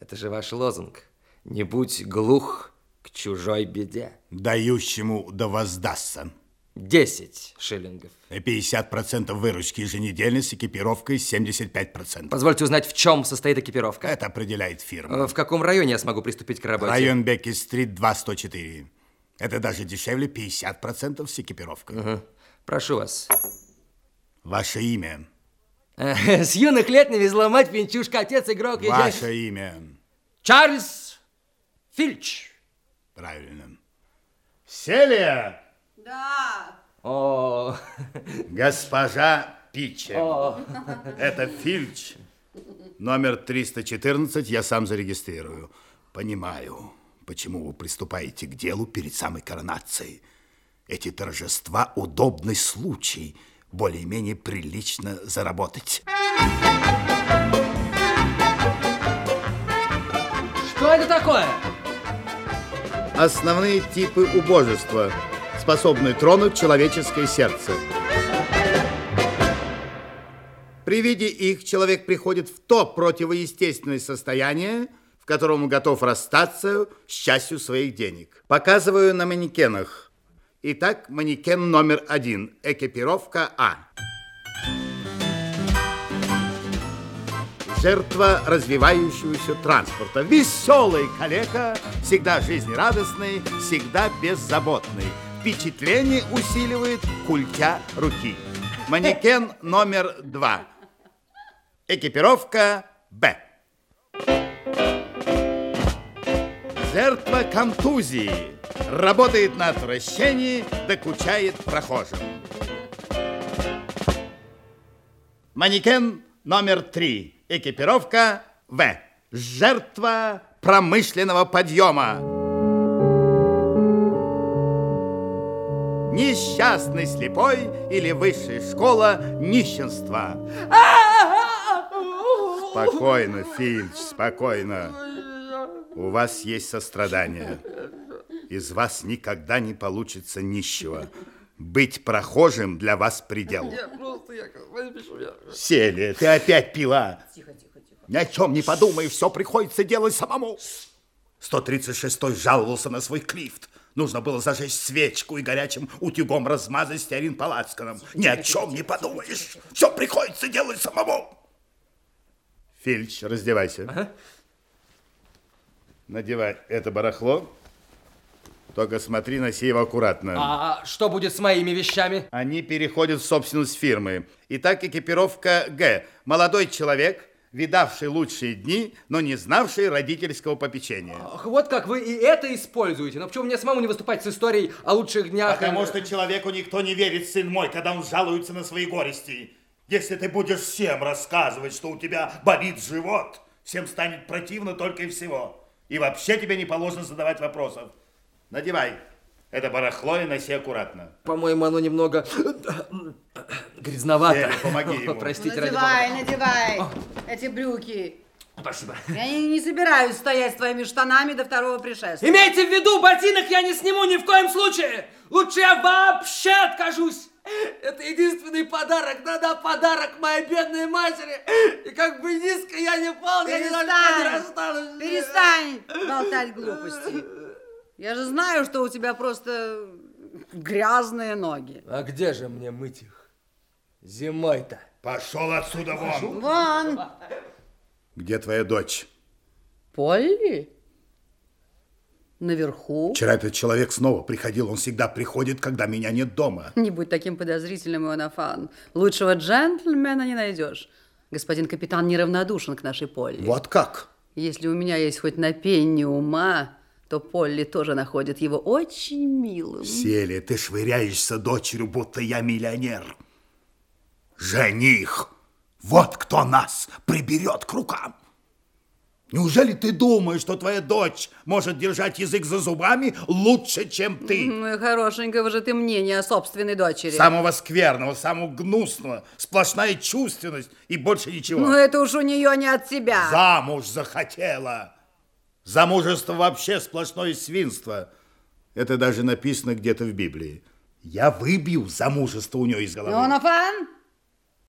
Это же ваш лозунг. Не будь глух к чужой беде. Дающему да воздастся. 10 шиллингов. 50% выручки еженедельно с экипировкой 75%. Позвольте узнать, в чем состоит экипировка? Это определяет фирма. Э, В каком районе я смогу приступить к работе? Район Бекки-стрит 204. Это даже дешевле 50% с экипировкой. Мгм. Прошу вас. Ваше имя. С юных лет не везло мать, пинчушка, отец, игрок. и дядь- Ваше имя. Чарльз Фильч. Правильно. Селия! Да. О, Госпожа Пиче. о. Это Фильч. Номер 314 я сам зарегистрирую. Понимаю, почему вы приступаете к делу перед самой коронацией. Эти торжества – удобный случай более-менее прилично заработать. Что это такое? Основные типы убожества, способные тронуть человеческое сердце. При виде их человек приходит в то противоестественное состояние, в котором он готов расстаться с частью своих денег. Показываю на манекенах. Итак, манекен номер один. Экипировка А. Жертва развивающегося транспорта. Веселый калека, всегда жизнерадостный, всегда беззаботный. Впечатление усиливает культя руки. Манекен номер два. Экипировка Б. Жертва контузии. Работает на отвращении, докучает прохожим. Манекен номер три. Экипировка В. Жертва промышленного подъема. Несчастный слепой или высшая школа нищенства. Спокойно, Фильч, спокойно. У вас есть сострадание. Из вас никогда не получится нищего. Быть прохожим для вас предел. Селия, ты опять пила. Ни о чем не подумай, все приходится делать самому. 136-й жаловался на свой клифт. Нужно было зажечь свечку и горячим утюгом размазать стеарин по лацканам. Ни о чем не подумаешь. Все приходится делать самому. Фильч, раздевайся. Надевай это барахло. Только смотри, носи его аккуратно. А что будет с моими вещами? Они переходят в собственность фирмы. Итак, экипировка Г. Молодой человек, видавший лучшие дни, но не знавший родительского попечения. Ах, вот как вы и это используете. Но почему мне самому не выступать с историей о лучших днях? Потому что человеку никто не верит, сын мой, когда он жалуется на свои горести. Если ты будешь всем рассказывать, что у тебя болит живот, всем станет противно только и всего. И вообще тебе не положено задавать вопросов. Надевай это барахло и носи аккуратно. По-моему, оно немного грязновато. Эля, помоги ему. Простите, ради Надевай, надевай эти брюки. Спасибо. Я не, не собираюсь стоять с твоими штанами до второго пришествия. Имейте в виду, ботинок я не сниму ни в коем случае. Лучше я вообще откажусь. Это единственный подарок. Да-да, подарок моей бедной матери. И как бы низко я не пал, я ни за что не Перестань, расстанусь. перестань болтать глупости. Я же знаю, что у тебя просто грязные ноги. А где же мне мыть их? Зимой-то. Пошел отсюда вон. Вон, Где твоя дочь? Полли? Наверху? Вчера этот человек снова приходил. Он всегда приходит, когда меня нет дома. Не будь таким подозрительным, Иоаннафан. Лучшего джентльмена не найдешь. Господин капитан неравнодушен к нашей Полли. Вот как? Если у меня есть хоть на пенни ума, то Полли тоже находит его очень милым. Селия, ты швыряешься дочерью, будто я миллионер. Жених! Вот кто нас приберет к рукам. Неужели ты думаешь, что твоя дочь может держать язык за зубами лучше, чем ты? Ну и хорошенького же ты мнения о собственной дочери. Самого скверного, самого гнусного, сплошная чувственность и больше ничего. Ну это уж у нее не от тебя. Замуж захотела. Замужество вообще сплошное свинство. Это даже написано где-то в Библии. Я выбью замужество у нее из головы. Иоаннафан,